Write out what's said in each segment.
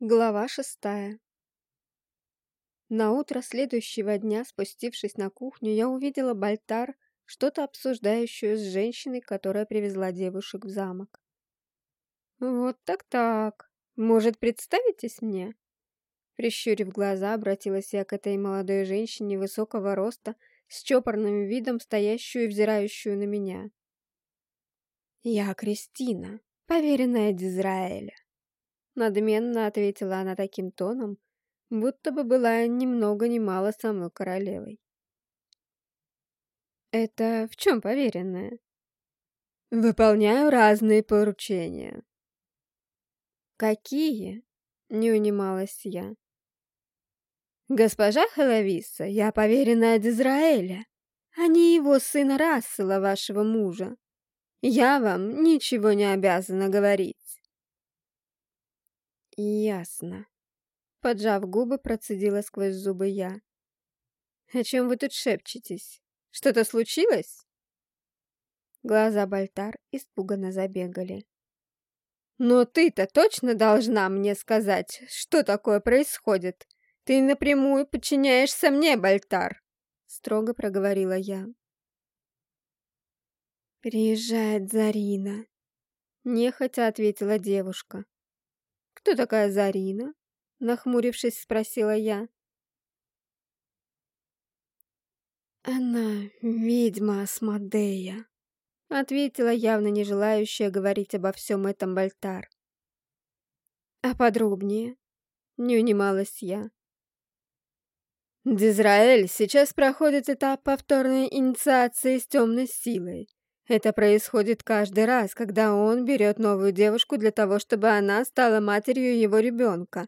Глава шестая На утро следующего дня, спустившись на кухню, я увидела Бальтар, что-то обсуждающую с женщиной, которая привезла девушек в замок. «Вот так-так. Может, представитесь мне?» Прищурив глаза, обратилась я к этой молодой женщине высокого роста, с чопорным видом, стоящую и взирающую на меня. «Я Кристина, поверенная Дизраэля. Надменно ответила она таким тоном, будто бы была ни много ни мало самой королевой. «Это в чем поверенная?» «Выполняю разные поручения». «Какие?» — не унималась я. «Госпожа Хеловиса, я поверенная Дизраэля, а не его сына Рассела, вашего мужа. Я вам ничего не обязана говорить». «Ясно». Поджав губы, процедила сквозь зубы я. «О чем вы тут шепчетесь? Что-то случилось?» Глаза Бальтар испуганно забегали. «Но ты-то точно должна мне сказать, что такое происходит. Ты напрямую подчиняешься мне, Бальтар!» Строго проговорила я. «Приезжает Зарина», — нехотя ответила девушка. «Кто такая Зарина?» — нахмурившись, спросила я. «Она ведьма Асмодея», — ответила явно не желающая говорить обо всем этом Бальтар. «А подробнее?» — не унималась я. Дизраэль сейчас проходит этап повторной инициации с темной силой. Это происходит каждый раз, когда он берет новую девушку для того, чтобы она стала матерью его ребенка.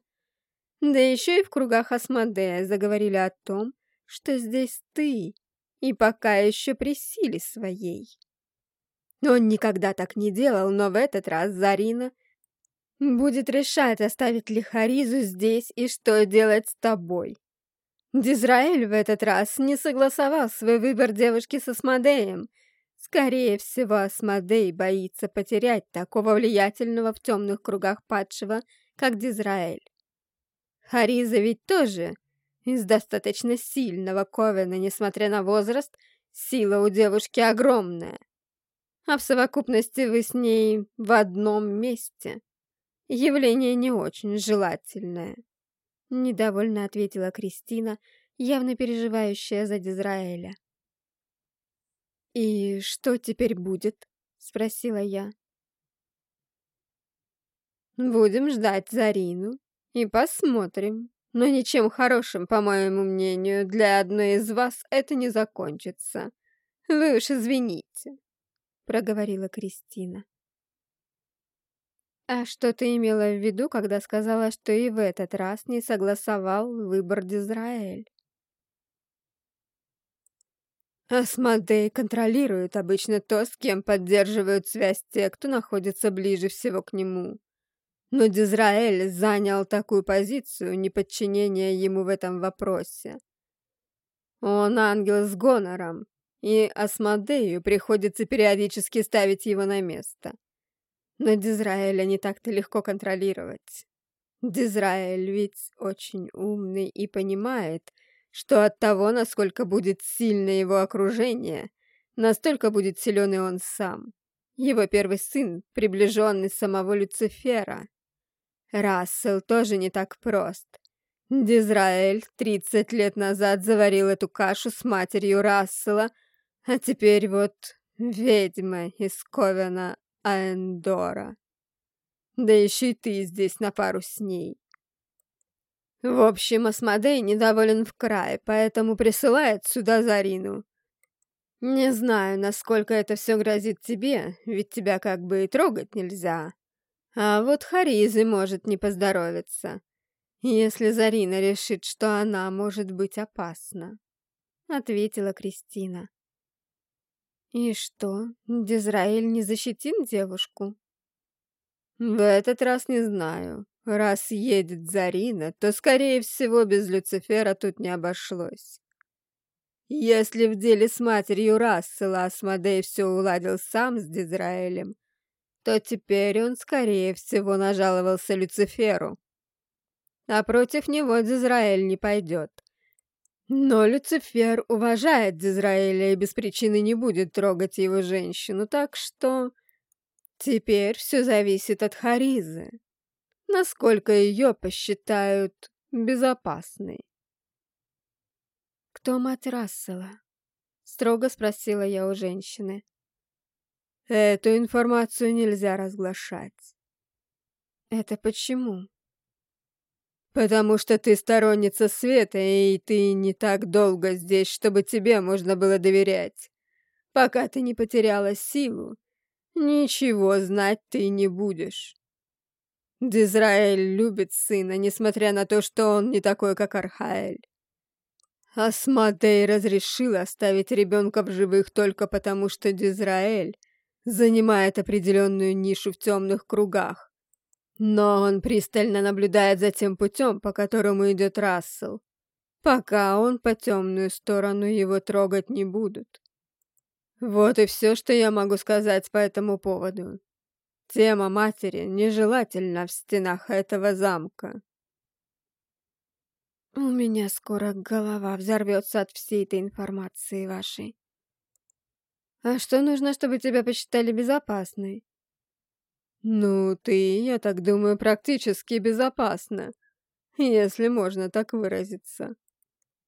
Да еще и в кругах Асмодея заговорили о том, что здесь ты, и пока еще при силе своей. Он никогда так не делал, но в этот раз Зарина будет решать, оставить ли Харизу здесь и что делать с тобой. Дизраэль в этот раз не согласовал свой выбор девушки с Асмодеем — Скорее всего, Асмодей боится потерять такого влиятельного в темных кругах падшего, как Дизраэль. Хариза ведь тоже из достаточно сильного Ковена, несмотря на возраст, сила у девушки огромная. А в совокупности вы с ней в одном месте. Явление не очень желательное. Недовольно ответила Кристина, явно переживающая за Дизраэля. «И что теперь будет?» — спросила я. «Будем ждать Зарину и посмотрим. Но ничем хорошим, по моему мнению, для одной из вас это не закончится. Вы уж извините», — проговорила Кристина. «А что ты имела в виду, когда сказала, что и в этот раз не согласовал выбор Дизраэль?» Асмодей контролирует обычно то, с кем поддерживают связь те, кто находится ближе всего к нему. Но Дизраэль занял такую позицию неподчинения ему в этом вопросе. Он ангел с гонором, и Асмодею приходится периодически ставить его на место. Но Дизраэля не так-то легко контролировать. Дизраэль ведь очень умный и понимает, что от того, насколько будет сильно его окружение, настолько будет силен и он сам. Его первый сын, приближенный самого Люцифера. Рассел тоже не так прост. Дизраэль 30 лет назад заварил эту кашу с матерью Рассела, а теперь вот ведьма из Ковена Аэндора. Да еще и ты здесь на пару с ней. В общем, Асмодей недоволен в крае, поэтому присылает сюда Зарину. Не знаю, насколько это все грозит тебе, ведь тебя как бы и трогать нельзя. А вот Харизе может не поздоровиться, если Зарина решит, что она может быть опасна, — ответила Кристина. И что, Дизраиль не защитит девушку? В этот раз не знаю. Раз едет Зарина, то, скорее всего, без Люцифера тут не обошлось. Если в деле с матерью Рассела Асмодей все уладил сам с Дизраэлем, то теперь он, скорее всего, нажаловался Люциферу. а против него Дизраэль не пойдет. Но Люцифер уважает Дизраэля и без причины не будет трогать его женщину, так что... Теперь все зависит от Харизы. Насколько ее посчитают безопасной. «Кто мать Рассела?» — строго спросила я у женщины. «Эту информацию нельзя разглашать». «Это почему?» «Потому что ты сторонница света, и ты не так долго здесь, чтобы тебе можно было доверять. Пока ты не потеряла силу, ничего знать ты не будешь. Дизраэль любит сына, несмотря на то, что он не такой, как Архаэль. Асмадей разрешил оставить ребенка в живых только потому, что Дизраэль занимает определенную нишу в темных кругах. Но он пристально наблюдает за тем путем, по которому идет Рассел. Пока он по темную сторону его трогать не будут. Вот и все, что я могу сказать по этому поводу. Тема матери нежелательна в стенах этого замка. У меня скоро голова взорвется от всей этой информации вашей. А что нужно, чтобы тебя посчитали безопасной? «Ну, ты, я так думаю, практически безопасна, если можно так выразиться.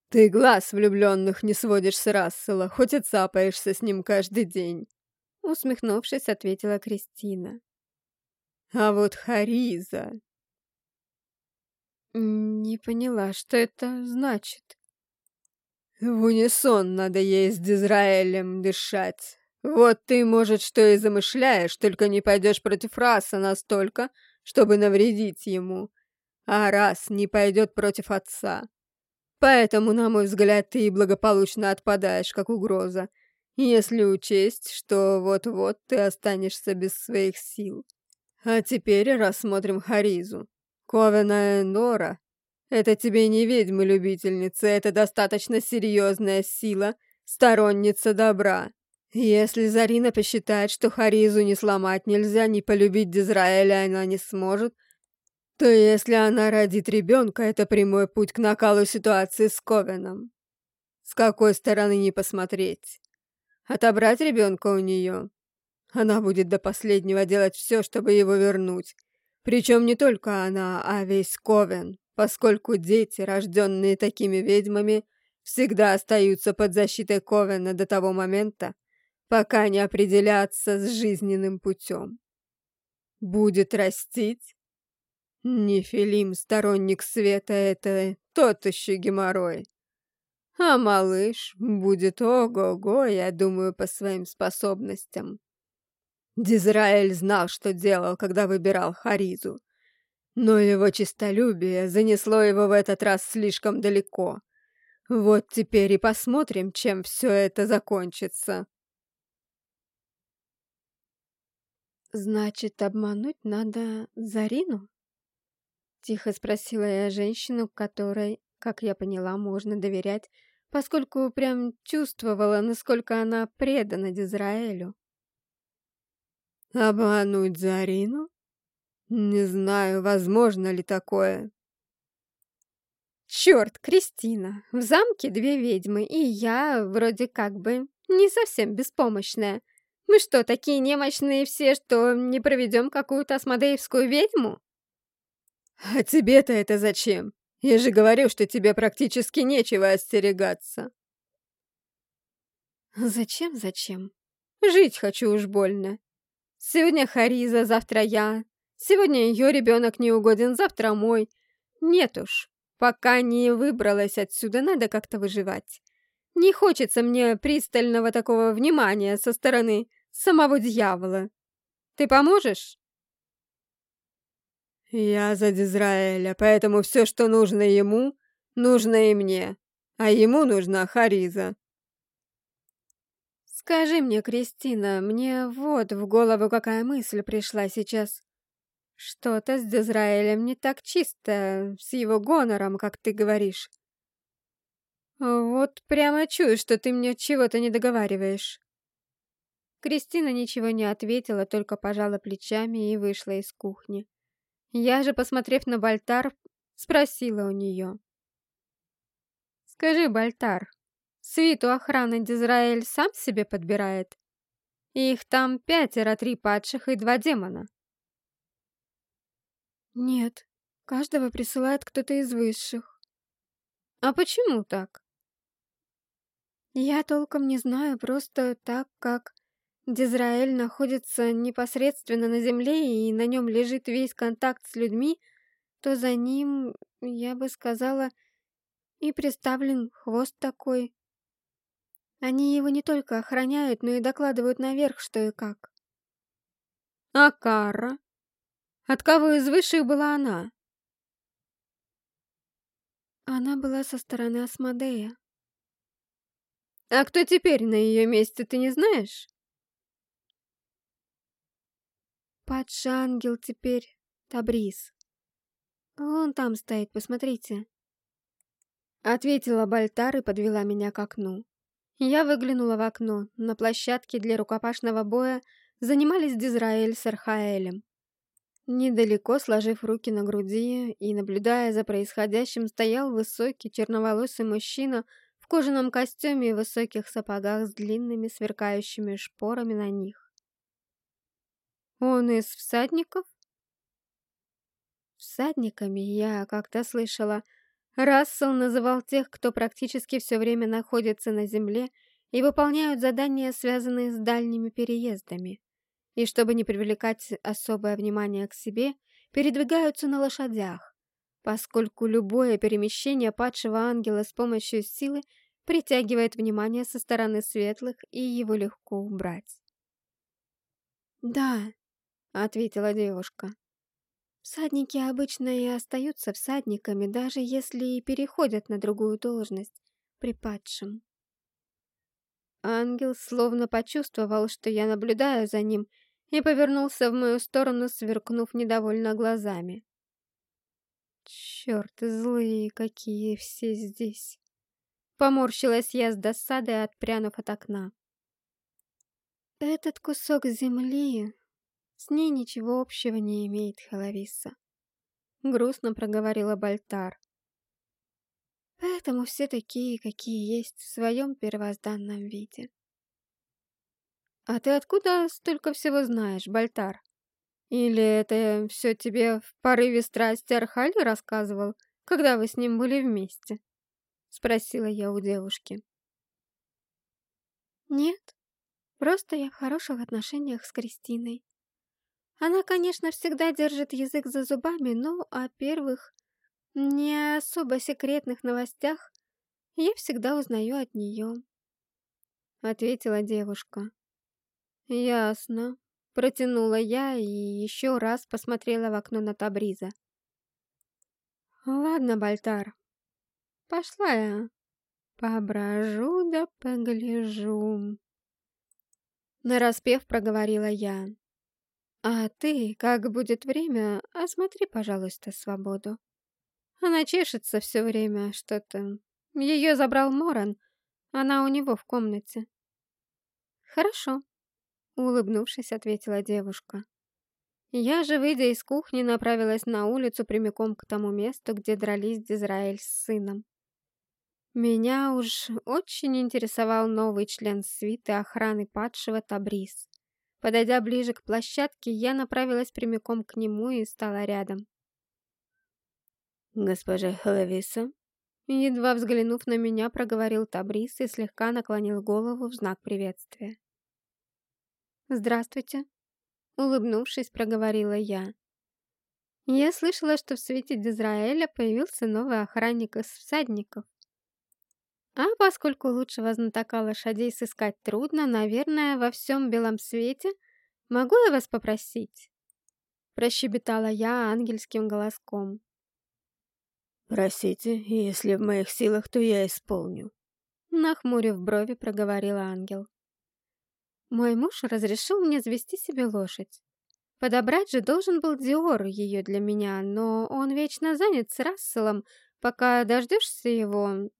Ты глаз влюбленных не сводишь с Рассела, хоть и цапаешься с ним каждый день», — усмехнувшись, ответила Кристина. «А вот Хариза...» «Не поняла, что это значит?» «В унисон надо ей с Дизраэлем дышать. Вот ты, может, что и замышляешь, только не пойдешь против раса настолько, чтобы навредить ему. А раз не пойдет против отца. Поэтому, на мой взгляд, ты благополучно отпадаешь, как угроза, если учесть, что вот-вот ты останешься без своих сил. А теперь рассмотрим Харизу. Ковена Эндора — это тебе не ведьма-любительница, это достаточно серьезная сила, сторонница добра. Если Зарина посчитает, что Харизу не сломать нельзя, не полюбить Дизраэля она не сможет, то если она родит ребенка, это прямой путь к накалу ситуации с Ковеном. С какой стороны не посмотреть? Отобрать ребенка у нее? Она будет до последнего делать все, чтобы его вернуть. Причем не только она, а весь Ковен, поскольку дети, рожденные такими ведьмами, всегда остаются под защитой Ковена до того момента, пока не определяться с жизненным путем. Будет растить? Нефилим, сторонник света, это тот еще геморрой. А малыш будет ого-го, я думаю, по своим способностям. Дизраэль знал, что делал, когда выбирал Харизу. Но его честолюбие занесло его в этот раз слишком далеко. Вот теперь и посмотрим, чем все это закончится. «Значит, обмануть надо Зарину?» Тихо спросила я женщину, которой, как я поняла, можно доверять, поскольку прям чувствовала, насколько она предана Дизраэлю. «Обмануть Зарину? Не знаю, возможно ли такое». «Черт, Кристина, в замке две ведьмы, и я вроде как бы не совсем беспомощная. Мы что, такие немощные все, что не проведем какую-то асмодеевскую ведьму? А тебе-то это зачем? Я же говорю, что тебе практически нечего остерегаться. Зачем, зачем? Жить хочу уж больно. Сегодня Хариза, завтра я. Сегодня ее ребенок не угоден, завтра мой. Нет уж, пока не выбралась отсюда, надо как-то выживать. Не хочется мне пристального такого внимания со стороны самого дьявола. Ты поможешь?» «Я за Дизраэля, поэтому все, что нужно ему, нужно и мне, а ему нужна Хариза». «Скажи мне, Кристина, мне вот в голову какая мысль пришла сейчас. Что-то с Дизраэлем не так чисто, с его гонором, как ты говоришь. Вот прямо чую, что ты мне чего-то не договариваешь. Кристина ничего не ответила, только пожала плечами и вышла из кухни. Я же, посмотрев на Бальтар, Спросила у нее. Скажи, Бальтар, свиту охраны Дизраэль сам себе подбирает? Их там пятеро, три падших и два демона. Нет, каждого присылает кто-то из высших. А почему так? Я толком не знаю, просто так как Дизраэль находится непосредственно на земле и на нем лежит весь контакт с людьми, то за ним, я бы сказала, и приставлен хвост такой. Они его не только охраняют, но и докладывают наверх, что и как. А Кара? От кого из высших была она? Она была со стороны Асмодея. А кто теперь на ее месте, ты не знаешь? Падший ангел теперь Табрис. Вон там стоит, посмотрите. Ответила Бальтар и подвела меня к окну. Я выглянула в окно. На площадке для рукопашного боя занимались Дизраэль с Архаэлем. Недалеко, сложив руки на груди и наблюдая за происходящим, стоял высокий черноволосый мужчина в кожаном костюме и высоких сапогах с длинными сверкающими шпорами на них. «Он из всадников?» Всадниками я как-то слышала – Рассел называл тех, кто практически все время находится на земле и выполняют задания, связанные с дальними переездами. И чтобы не привлекать особое внимание к себе, передвигаются на лошадях, поскольку любое перемещение падшего ангела с помощью силы притягивает внимание со стороны светлых, и его легко убрать. «Да», — ответила девушка. Всадники обычно и остаются всадниками, даже если и переходят на другую должность при падшем. Ангел словно почувствовал, что я наблюдаю за ним, и повернулся в мою сторону, сверкнув недовольно глазами. Черт, злые какие все здесь. Поморщилась я с досадой, отпрянув от окна. Этот кусок земли с ней ничего общего не имеет Халависа. Грустно проговорила Бальтар. Поэтому все такие, какие есть в своем первозданном виде. А ты откуда столько всего знаешь, Бальтар? Или это все тебе в порыве страсти Архали рассказывал, когда вы с ним были вместе? Спросила я у девушки. Нет, просто я в хороших отношениях с Кристиной. Она, конечно, всегда держит язык за зубами, но о первых, не особо секретных новостях я всегда узнаю от нее. Ответила девушка. Ясно. Протянула я и еще раз посмотрела в окно на Табриза. Ладно, Бальтар, пошла я. Поброжу да погляжу. Нараспев проговорила я. А ты, как будет время, осмотри, пожалуйста, свободу. Она чешется все время, что-то. Ее забрал Моран, она у него в комнате. Хорошо, улыбнувшись, ответила девушка. Я же, выйдя из кухни, направилась на улицу прямиком к тому месту, где дрались Дизраэль с сыном. Меня уж очень интересовал новый член свиты охраны падшего Табрис. Подойдя ближе к площадке, я направилась прямиком к нему и стала рядом. «Госпожа Хеловиса?» Едва взглянув на меня, проговорил Табрис и слегка наклонил голову в знак приветствия. «Здравствуйте», — улыбнувшись, проговорила я. «Я слышала, что в свете Дизраэля появился новый охранник из всадников. А поскольку лучшего знатока лошадей сыскать трудно, наверное, во всем белом свете, могу я вас попросить?» Прощебетала я ангельским голоском. «Просите, если в моих силах, то я исполню», Нахмурив брови, проговорил ангел. Мой муж разрешил мне завести себе лошадь. Подобрать же должен был Диор ее для меня, но он вечно занят с Расселом. Пока дождешься его,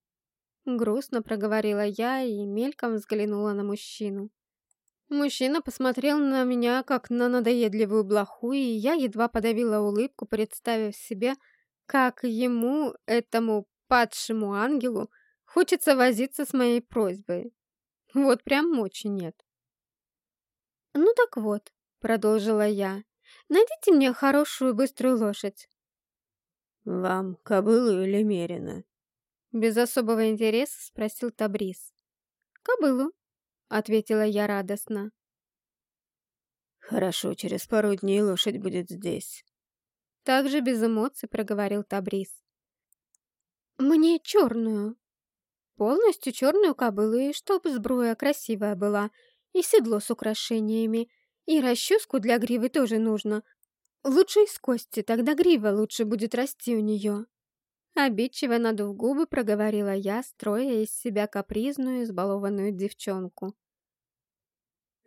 Грустно проговорила я и мельком взглянула на мужчину. Мужчина посмотрел на меня, как на надоедливую блоху, и я едва подавила улыбку, представив себе, как ему, этому падшему ангелу, хочется возиться с моей просьбой. Вот прям мочи нет. «Ну так вот», — продолжила я, — «найдите мне хорошую быструю лошадь». «Вам кобылу или мерина?» Без особого интереса спросил Табрис. «Кобылу», — ответила я радостно. «Хорошо, через пару дней лошадь будет здесь». Также без эмоций проговорил Табрис. «Мне черную. Полностью черную кобылу, и чтоб сбруя красивая была, и седло с украшениями, и расческу для гривы тоже нужно. Лучше из кости, тогда грива лучше будет расти у нее». Обидчиво надув губы, проговорила я, строя из себя капризную, избалованную девчонку.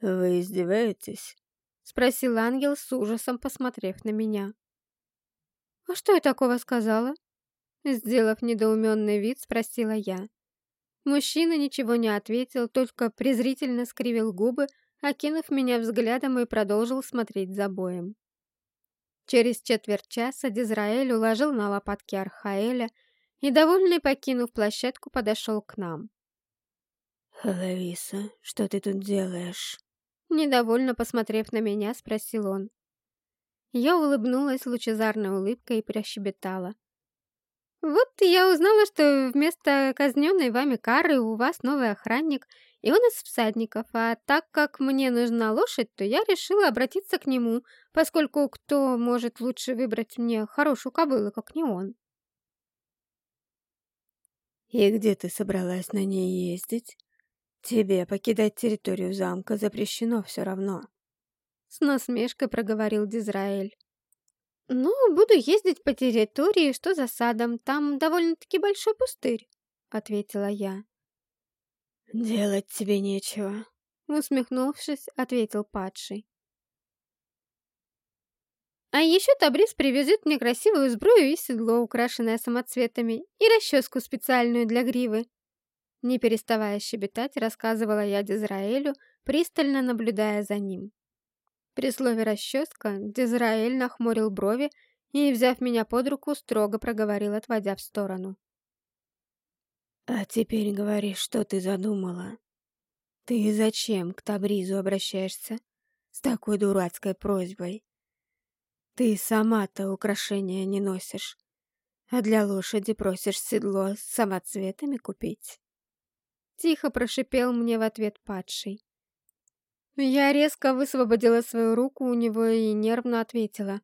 «Вы издеваетесь?» — спросил ангел с ужасом, посмотрев на меня. «А что я такого сказала?» Сделав недоуменный вид, спросила я. Мужчина ничего не ответил, только презрительно скривил губы, окинув меня взглядом и продолжил смотреть за боем. Через четверть часа Дизраэль уложил на лопатки Архаэля и, довольный покинув площадку, подошел к нам. «Лависа, что ты тут делаешь?» Недовольно посмотрев на меня, спросил он. Я улыбнулась лучезарной улыбкой и прощебетала. «Вот я узнала, что вместо казненной вами кары у вас новый охранник, и он из всадников, а так как мне нужна лошадь, то я решила обратиться к нему, поскольку кто может лучше выбрать мне хорошую кобылу, как не он?» «И где ты собралась на ней ездить? Тебе покидать территорию замка запрещено все равно». С насмешкой проговорил Дизраэль. «Ну, буду ездить по территории, что за садом, там довольно-таки большой пустырь», — ответила я. «Делать тебе нечего», — усмехнувшись, ответил падший. А еще Табрис привезет мне красивую сбрую и седло, украшенное самоцветами, и расческу специальную для гривы. Не переставая щебетать, рассказывала я Дизраэлю, пристально наблюдая за ним. При слове «расческа» Дизраэль нахмурил брови и, взяв меня под руку, строго проговорил, отводя в сторону. «А теперь говори, что ты задумала. Ты зачем к Табризу обращаешься с такой дурацкой просьбой? Ты сама-то украшения не носишь, а для лошади просишь седло с самоцветами купить?» Тихо прошипел мне в ответ падший. Я резко высвободила свою руку у него и нервно ответила.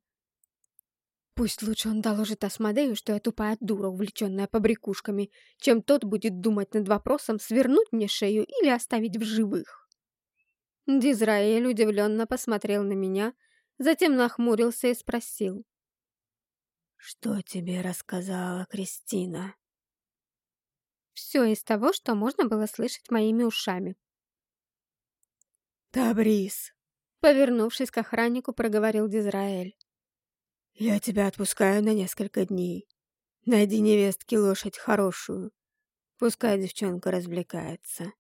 Пусть лучше он доложит Асмодею, что я тупая дура, увлеченная побрякушками, чем тот будет думать над вопросом, свернуть мне шею или оставить в живых. Дизраэль удивленно посмотрел на меня, затем нахмурился и спросил. «Что тебе рассказала Кристина?» Все из того, что можно было слышать моими ушами. «Табрис!» Повернувшись к охраннику, проговорил Дизраэль. «Я тебя отпускаю на несколько дней. Найди невестке лошадь хорошую. Пускай девчонка развлекается.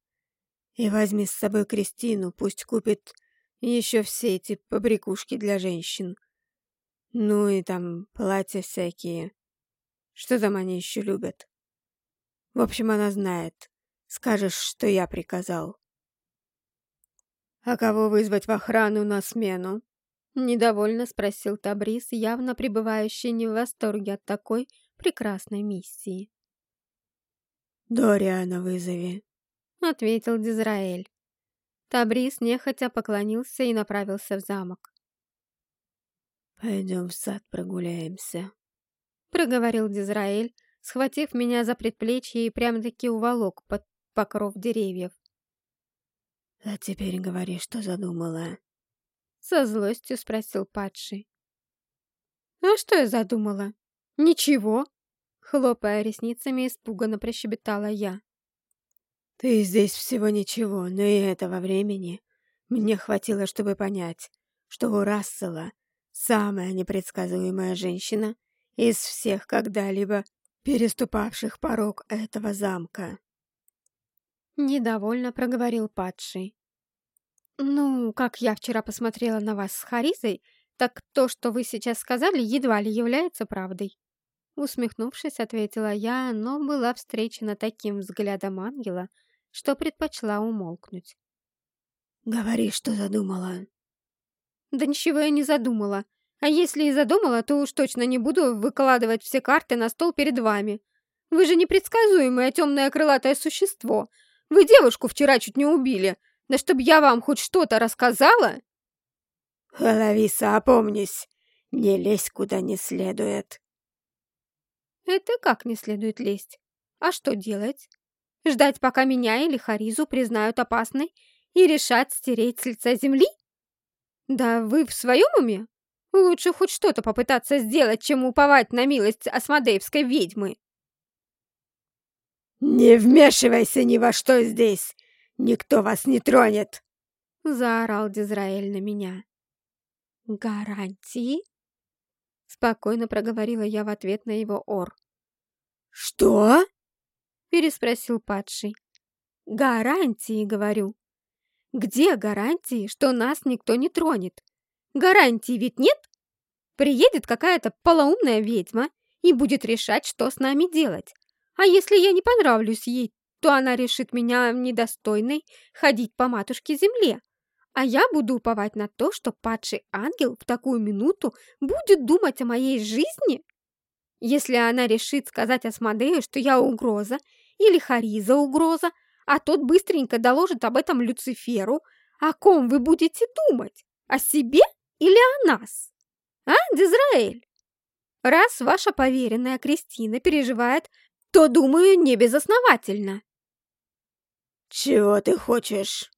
И возьми с собой Кристину, пусть купит еще все эти побрякушки для женщин. Ну и там платья всякие. Что там они еще любят? В общем, она знает. Скажешь, что я приказал. «А кого вызвать в охрану на смену?» Недовольно спросил Табрис, явно пребывающий не в восторге от такой прекрасной миссии. «Дориана вызови», — ответил Дизраэль. Табрис нехотя поклонился и направился в замок. «Пойдем в сад прогуляемся», — проговорил Дизраэль, схватив меня за предплечье и прямо-таки уволок под покров деревьев. «А теперь говори, что задумала?» Со злостью спросил падший. «А что я задумала?» «Ничего!» Хлопая ресницами, испуганно прощебетала я. «Ты здесь всего ничего, но и этого времени мне хватило, чтобы понять, что у Рассела самая непредсказуемая женщина из всех когда-либо переступавших порог этого замка. Недовольно проговорил падший. «Ну, как я вчера посмотрела на вас с Харизой, так то, что вы сейчас сказали, едва ли является правдой». Усмехнувшись, ответила я, но была встречена таким взглядом ангела, что предпочла умолкнуть. «Говори, что задумала». «Да ничего я не задумала. А если и задумала, то уж точно не буду выкладывать все карты на стол перед вами. Вы же непредсказуемое темное крылатое существо. Вы девушку вчера чуть не убили. Да чтоб я вам хоть что-то рассказала?» «Лависа, опомнись. Не лезь куда не следует». «Это как не следует лезть? А что делать? Ждать, пока меня или Харизу признают опасной и решат стереть с лица земли? Да вы в своем уме? Лучше хоть что-то попытаться сделать, чем уповать на милость осмодеевской ведьмы. «Не вмешивайся ни во что здесь! Никто вас не тронет!» Заорал Дизраэль на меня. «Гарантии?» Спокойно проговорила я в ответ на его ор. «Что?» Переспросил падший. «Гарантии, говорю. Где гарантии, что нас никто не тронет? Гарантий ведь нет? Приедет какая-то полоумная ведьма и будет решать, что с нами делать. А если я не понравлюсь ей, то она решит меня недостойной ходить по матушке земле. А я буду уповать на то, что падший ангел в такую минуту будет думать о моей жизни. Если она решит сказать Асмодею, что я угроза, или Хариза угроза, а тот быстренько доложит об этом Люциферу, о ком вы будете думать? О себе или о нас? А, Дизраэль? Раз ваша поверенная Кристина переживает, то, думаю, не безосновательно. Чего ты хочешь?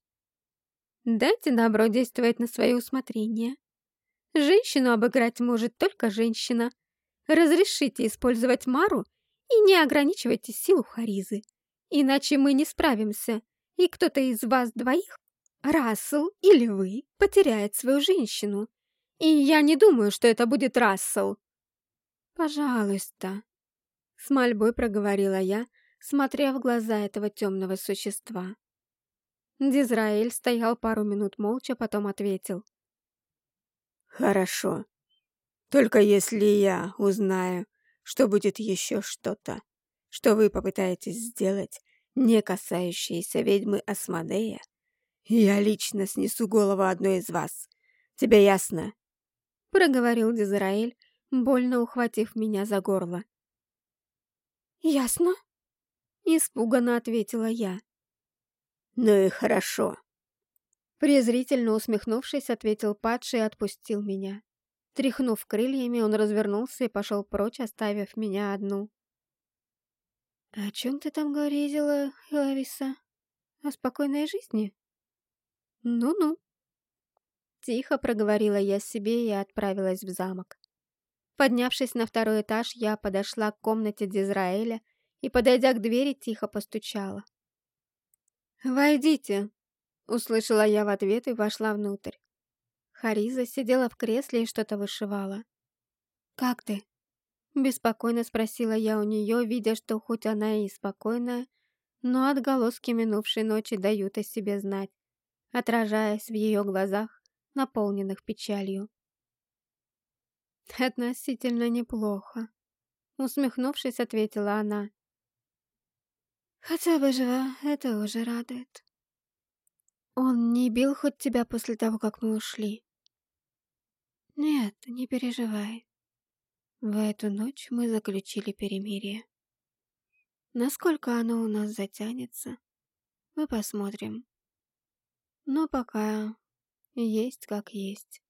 Дайте добро действовать на свое усмотрение. Женщину обыграть может только женщина. Разрешите использовать Мару и не ограничивайте силу Харизы. Иначе мы не справимся, и кто-то из вас двоих, Рассел или вы, потеряет свою женщину. И я не думаю, что это будет Рассел. Пожалуйста, с мольбой проговорила я, смотря в глаза этого темного существа. Дизраэль стоял пару минут молча, потом ответил. «Хорошо. Только если я узнаю, что будет еще что-то, что вы попытаетесь сделать, не касающееся ведьмы Асмодея, я лично снесу голову одной из вас. Тебе ясно?» Проговорил Дизраэль, больно ухватив меня за горло. «Ясно?» Испуганно ответила я. «Ну и хорошо». Презрительно усмехнувшись, ответил падший и отпустил меня. Тряхнув крыльями, он развернулся и пошел прочь, оставив меня одну. «О чем ты там говорила, Лариса? О спокойной жизни?» «Ну-ну». Тихо проговорила я себе и отправилась в замок. Поднявшись на второй этаж, я подошла к комнате Дизраэля и, подойдя к двери, тихо постучала. «Войдите!» — услышала я в ответ и вошла внутрь. Хариза сидела в кресле и что-то вышивала. «Как ты?» Беспокойно спросила я у нее, видя, что хоть она и спокойная, но отголоски минувшей ночи дают о себе знать, отражаясь в ее глазах, наполненных печалью. «Относительно неплохо», — усмехнувшись, ответила она. «Хотя бы жива, это уже радует». «Он не бил хоть тебя после того, как мы ушли?» «Нет, не переживай. В эту ночь мы заключили перемирие. Насколько оно у нас затянется, мы посмотрим. Но пока есть как есть.